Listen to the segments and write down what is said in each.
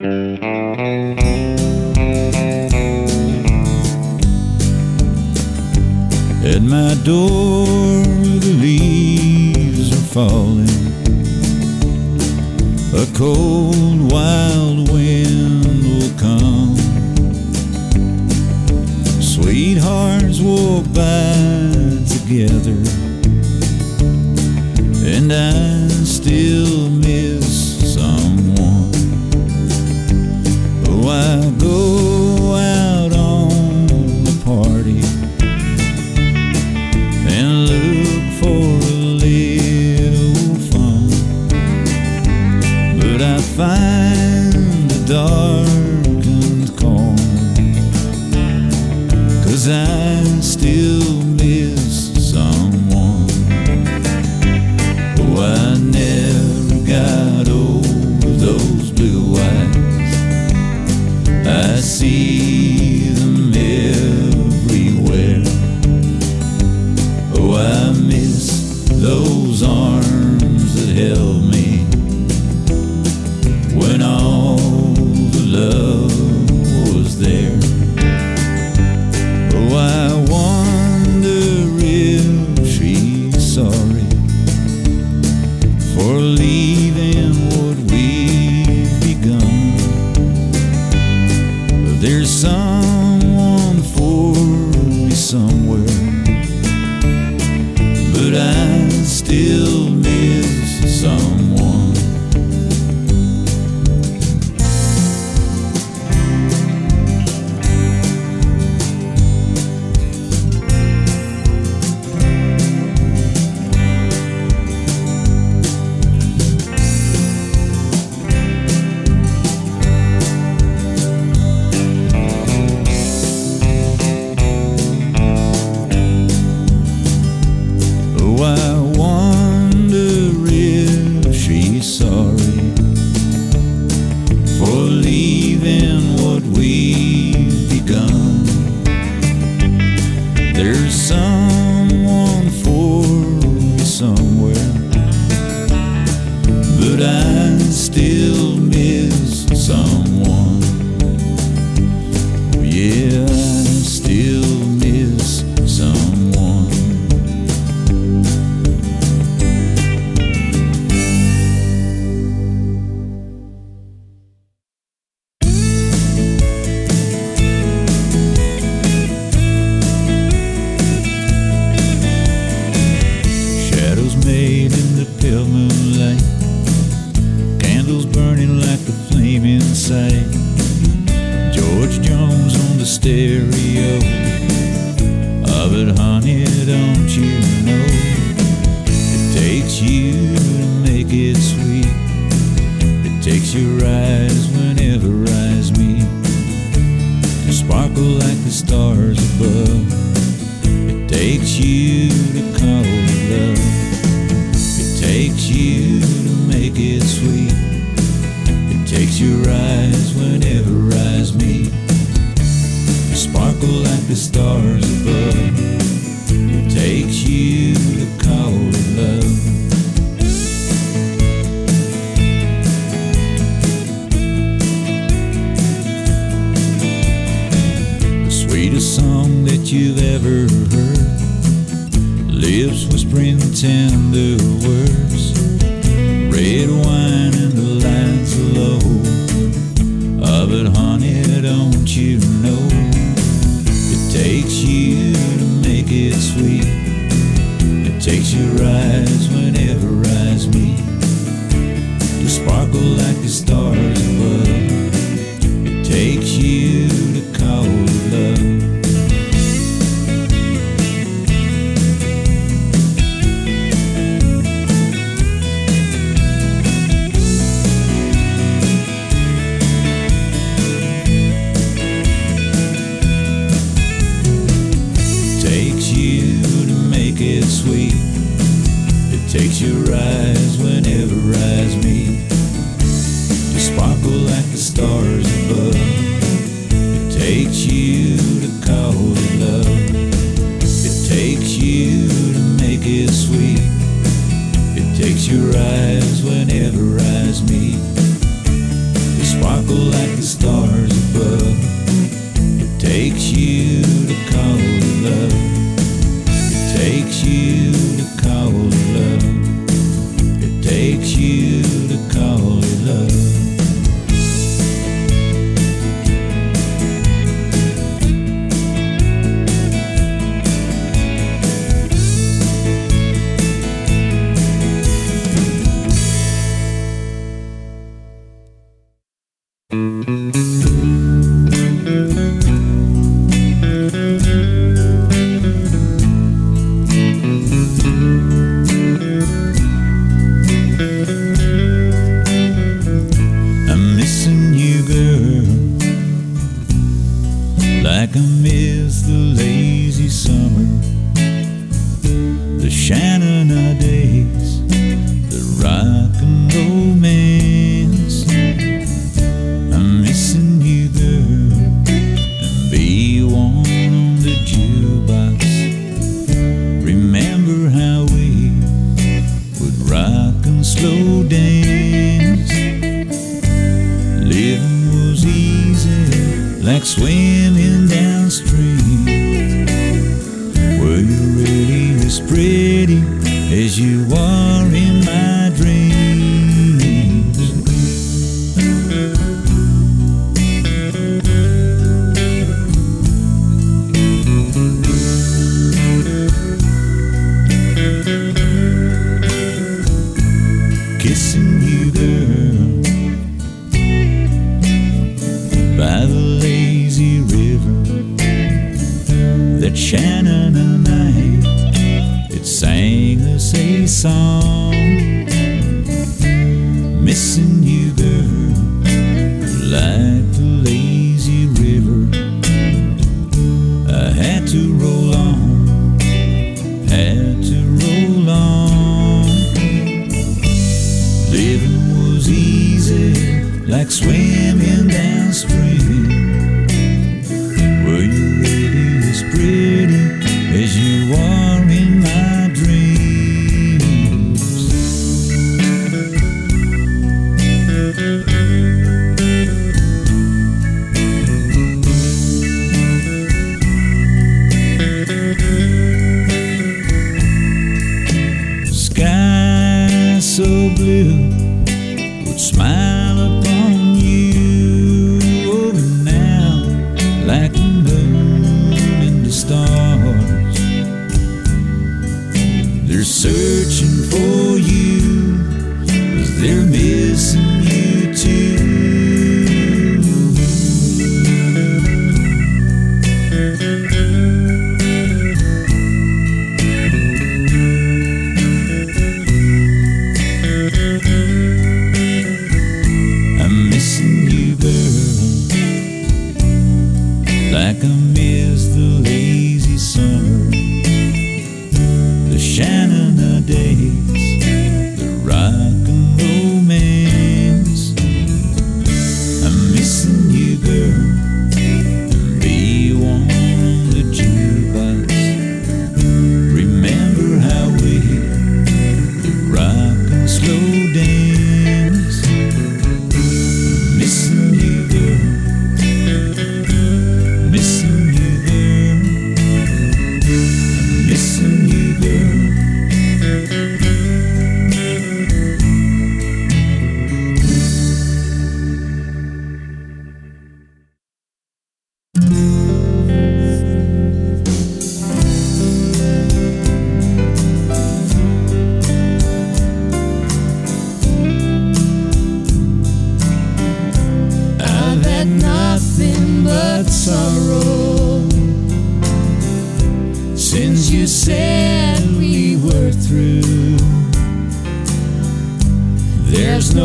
At my door, the leaves are falling. A cold, wild wind will come. Sweethearts will by together, and I still. help me. sparkle like the stars above. It takes you to call it love. The sweetest song that you've ever heard. Lips whispering tender words. Red wine. sparkle like the stars above. It takes you to call it love. It takes you to make it sweet. It takes you right. like a mist, the lazy summer, the shining day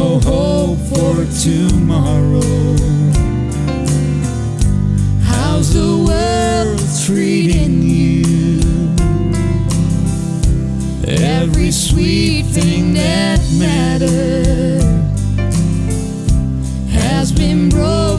no hope for tomorrow. How's the world treating you? Every sweet thing that mattered has been broken.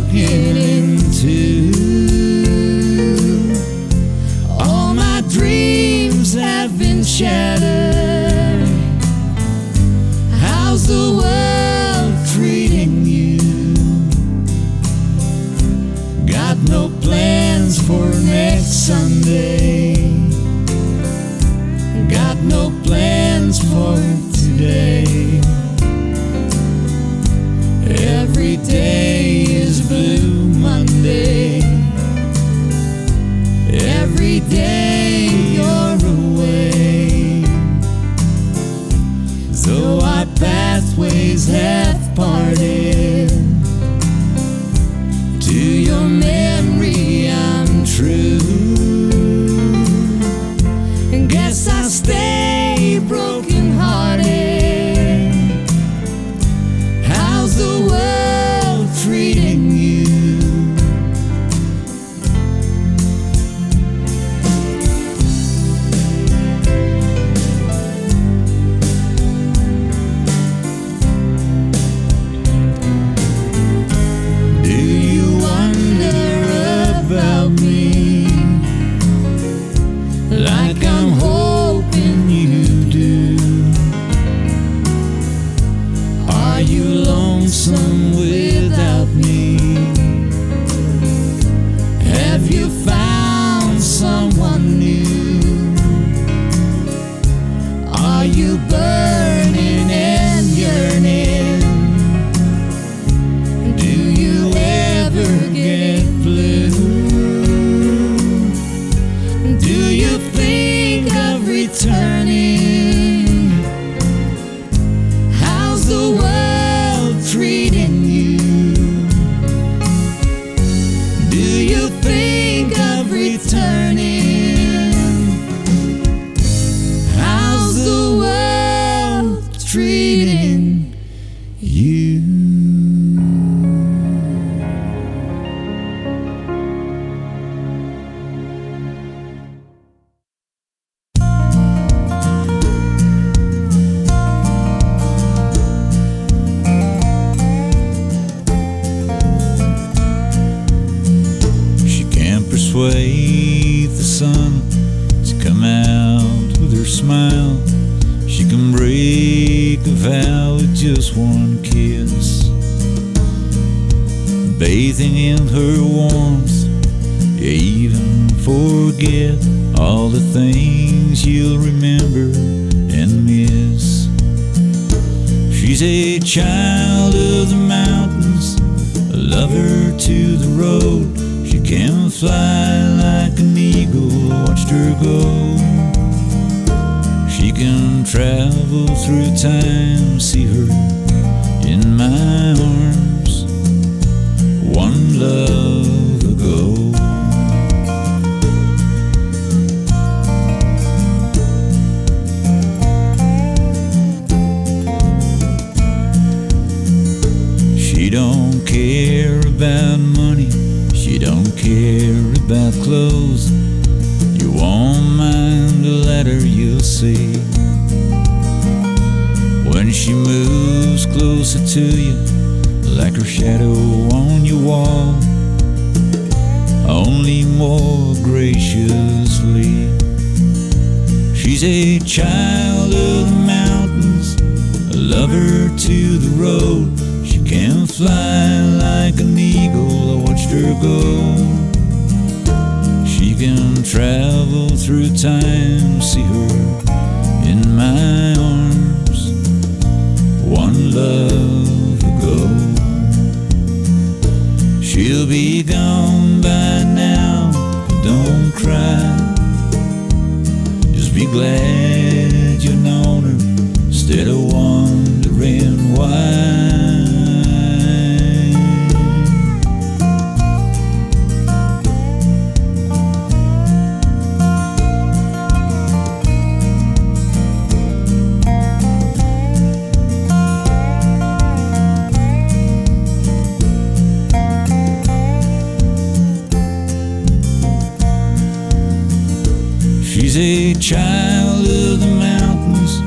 child of the mountains,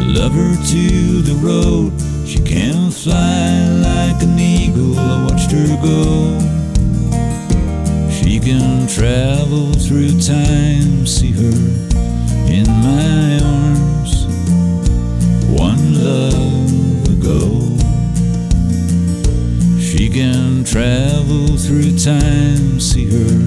a lover to the road. She can fly like an eagle, I watched her go. She can travel through time, see her in my arms. One love ago. She can travel through time, see her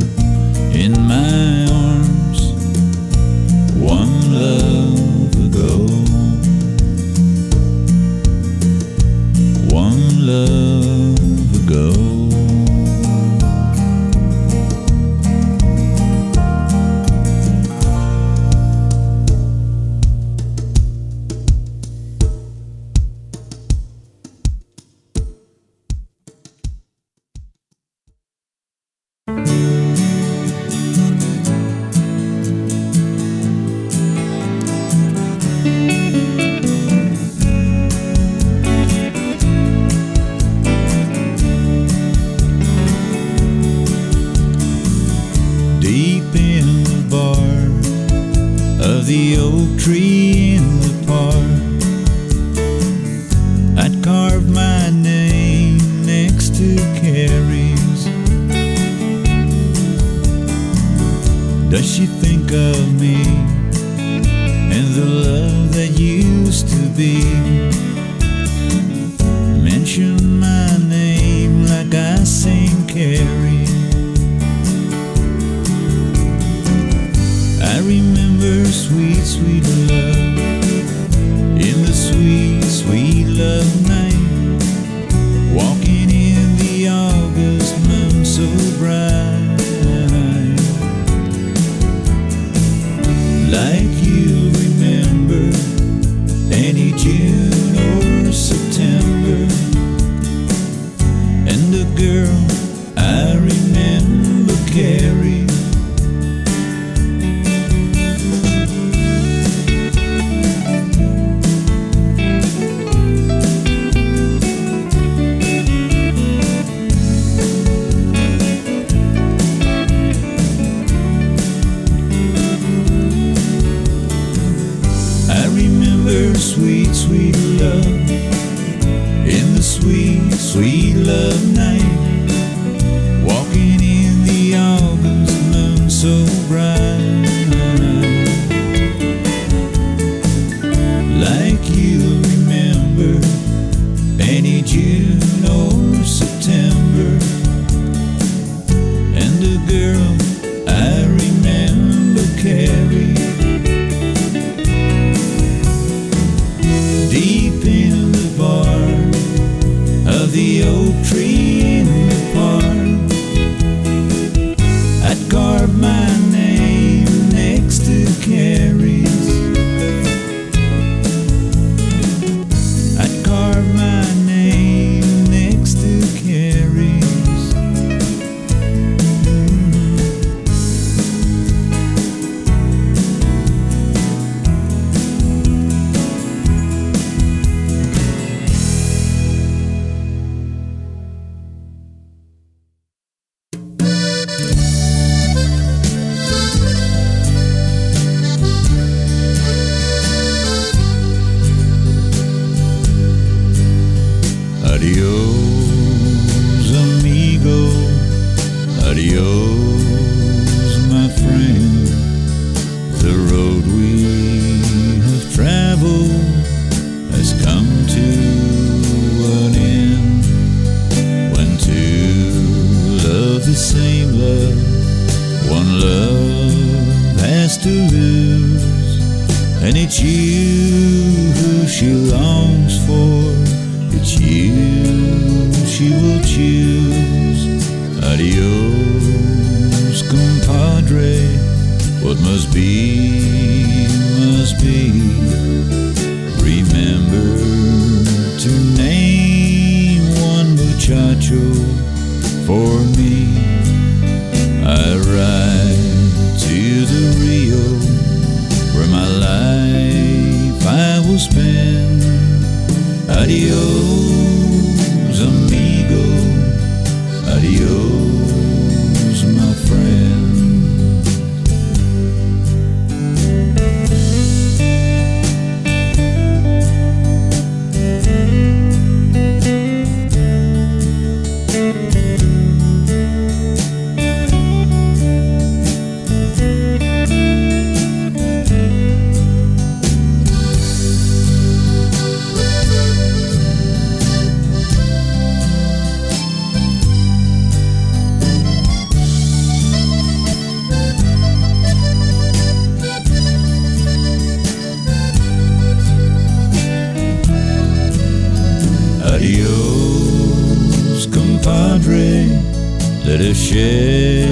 Let us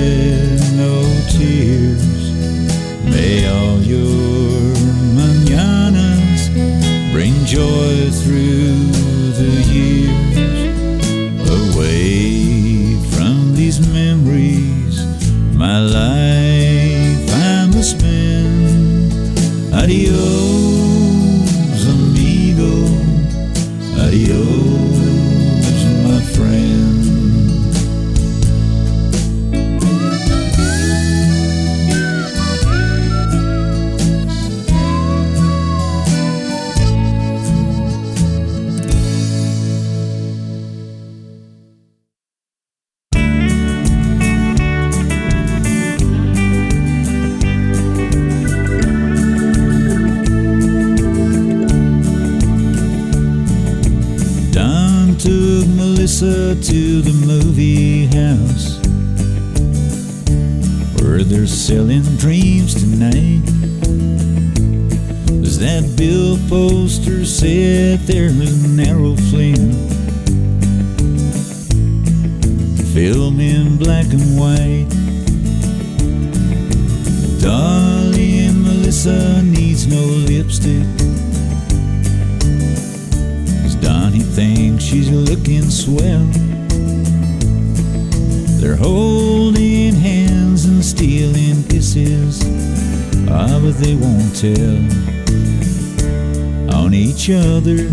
where they're selling dreams tonight. As that bill poster said, there was an Errol Flynn. Film in black and white. Darling Melissa needs no lipstick. Cause Donnie thinks she's looking swell. They're holding hands and stealing kisses. Ah, but they won't tell on each other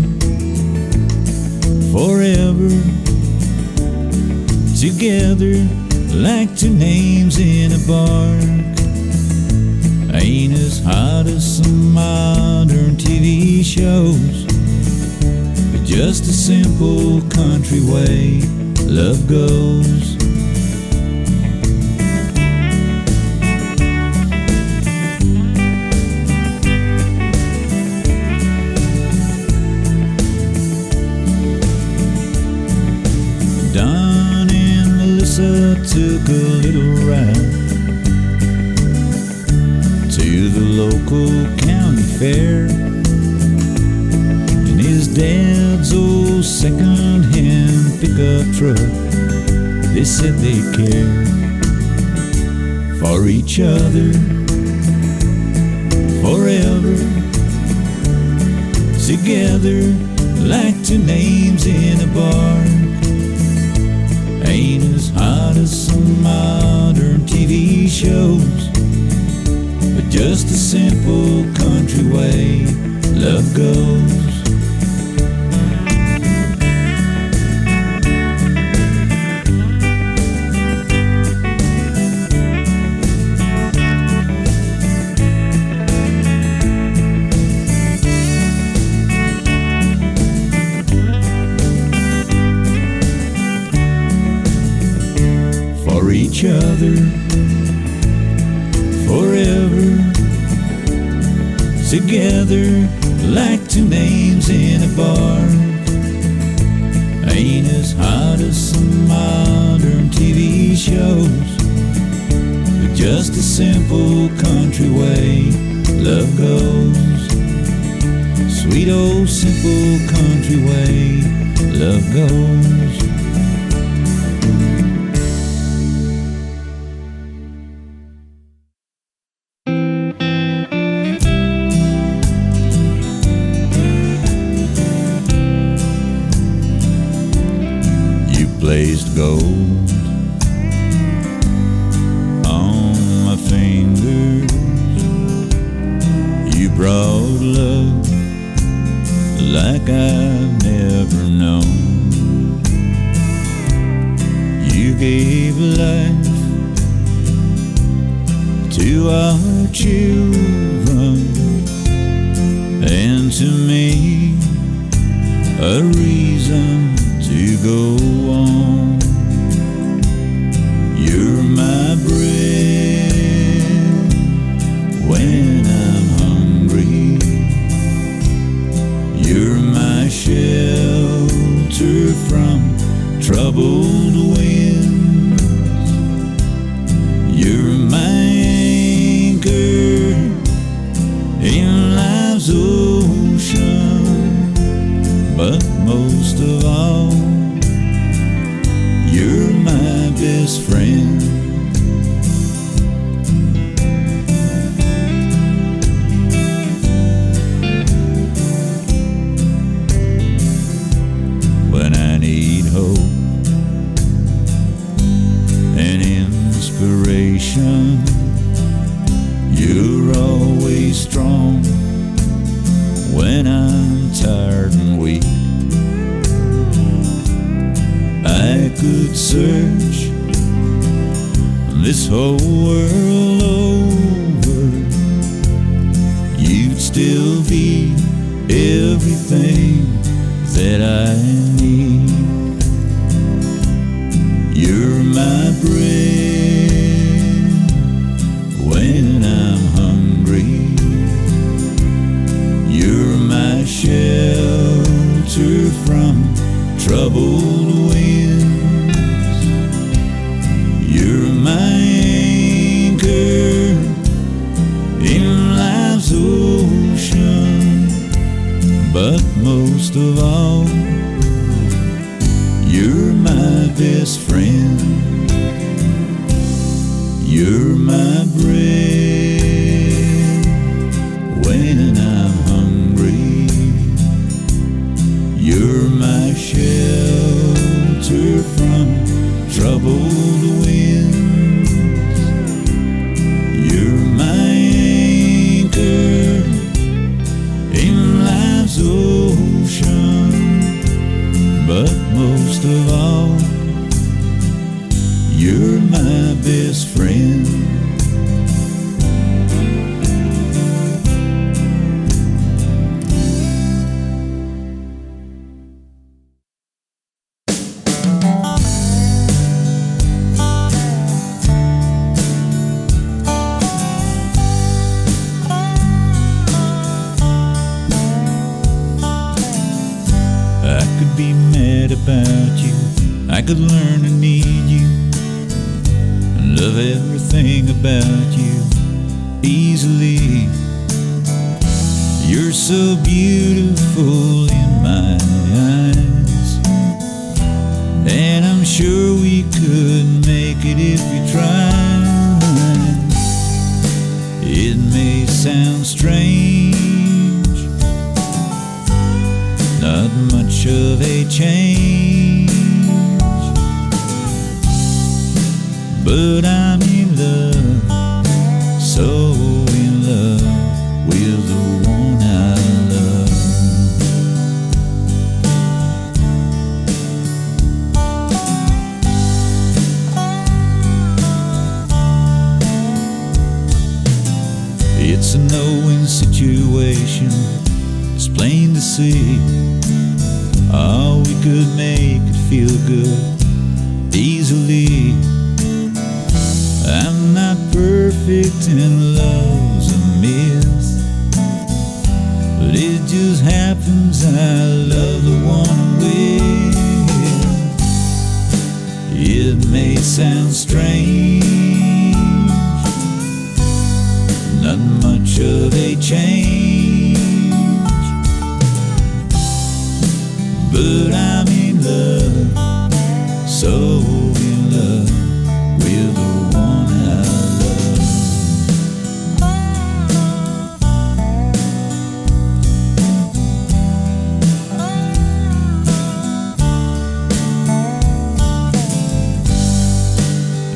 forever. Together, like two names in a bar. Ain't as hot as some modern TV shows. But just a simple country way love goes. Don and Melissa took a little ride to the local county fair. In his dad's old second-hand pickup truck, they said they cared for each other forever. Together, like two names in a bar. Ain't as hot as some modern TV shows, but just a simple country way love goes. other forever. Together like two names in a bar. Ain't as hot as some modern TV shows, but just a simple country way love goes. Sweet old simple country way love goes. trouble. my brain. of learning. situation, it's plain to see how we could make it feel good easily. I'm not perfect and love's a myth, but it just happens I love the one I'm with. It may sound strange, not much of a change. But I'm in love, so in love with the one I love.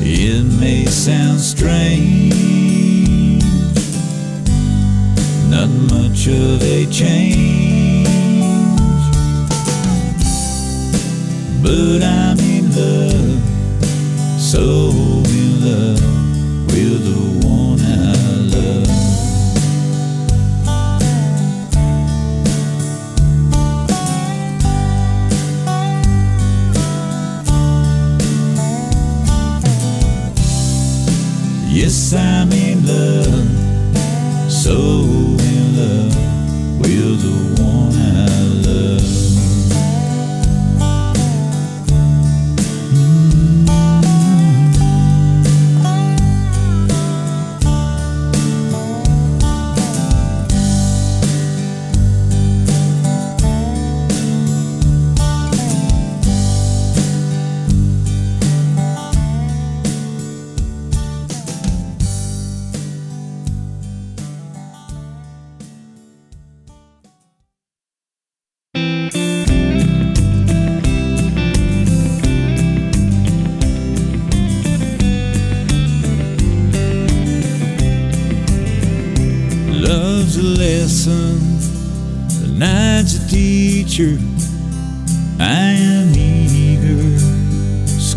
It may sound strange, not much of a change. But I'm in love, so in love.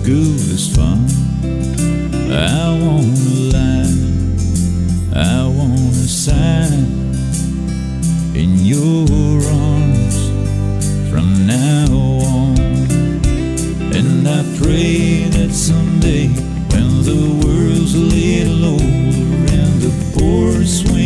school is fun. I wanna lie, I wanna sign in your arms from now on. And I pray that someday when the world's a little older and the poor swim.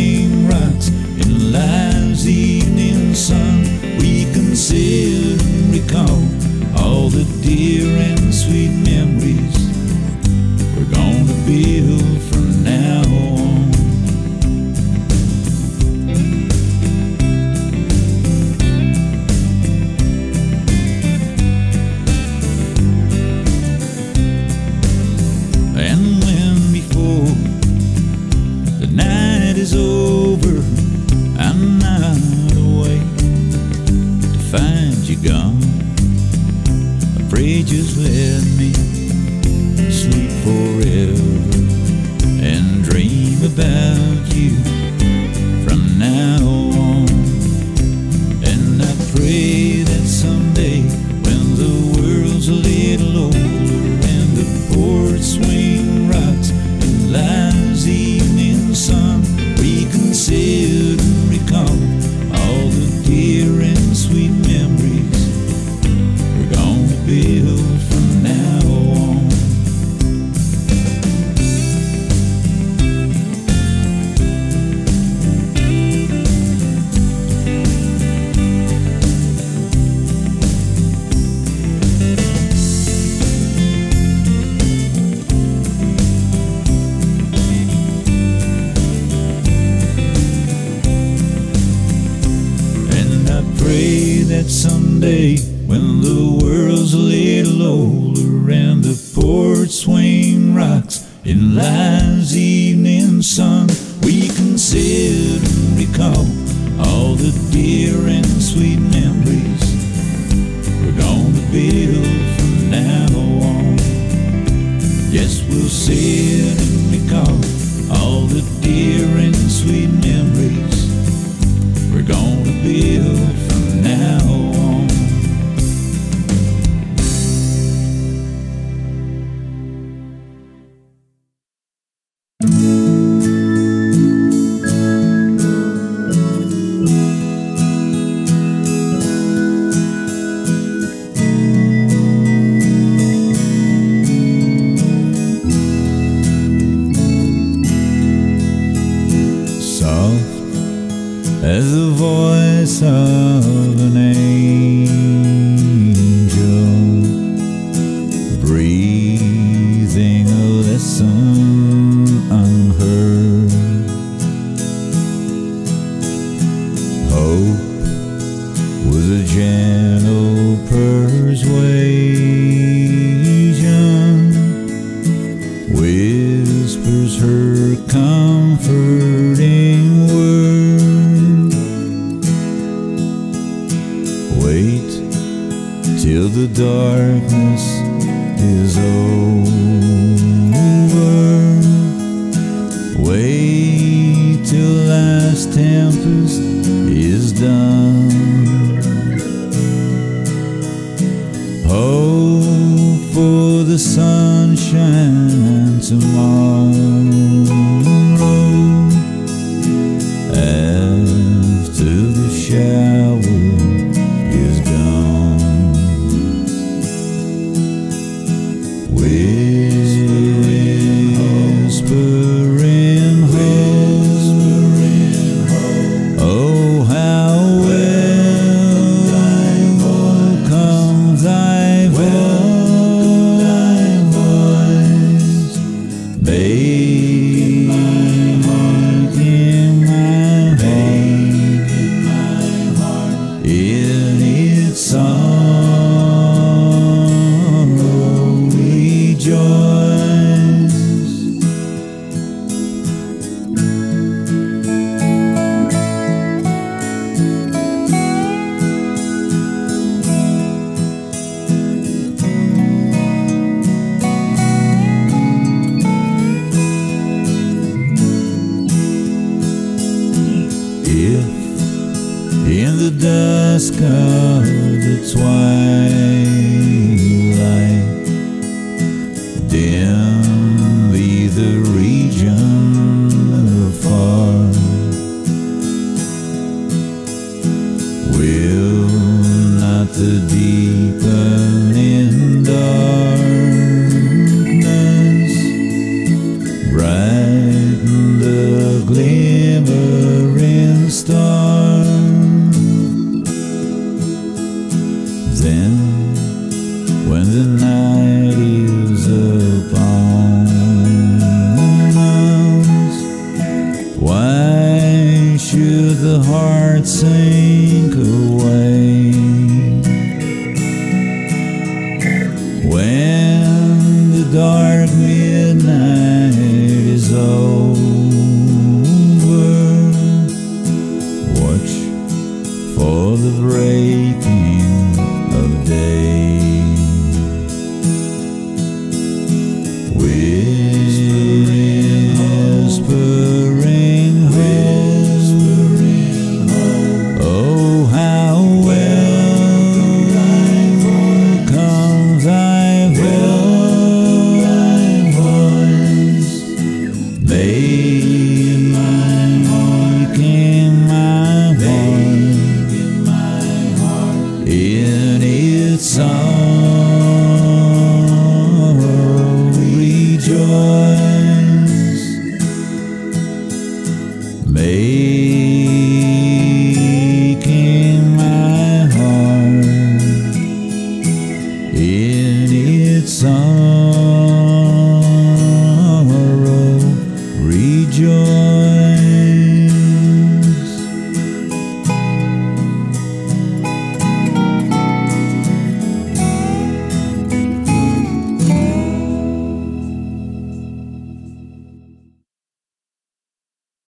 For the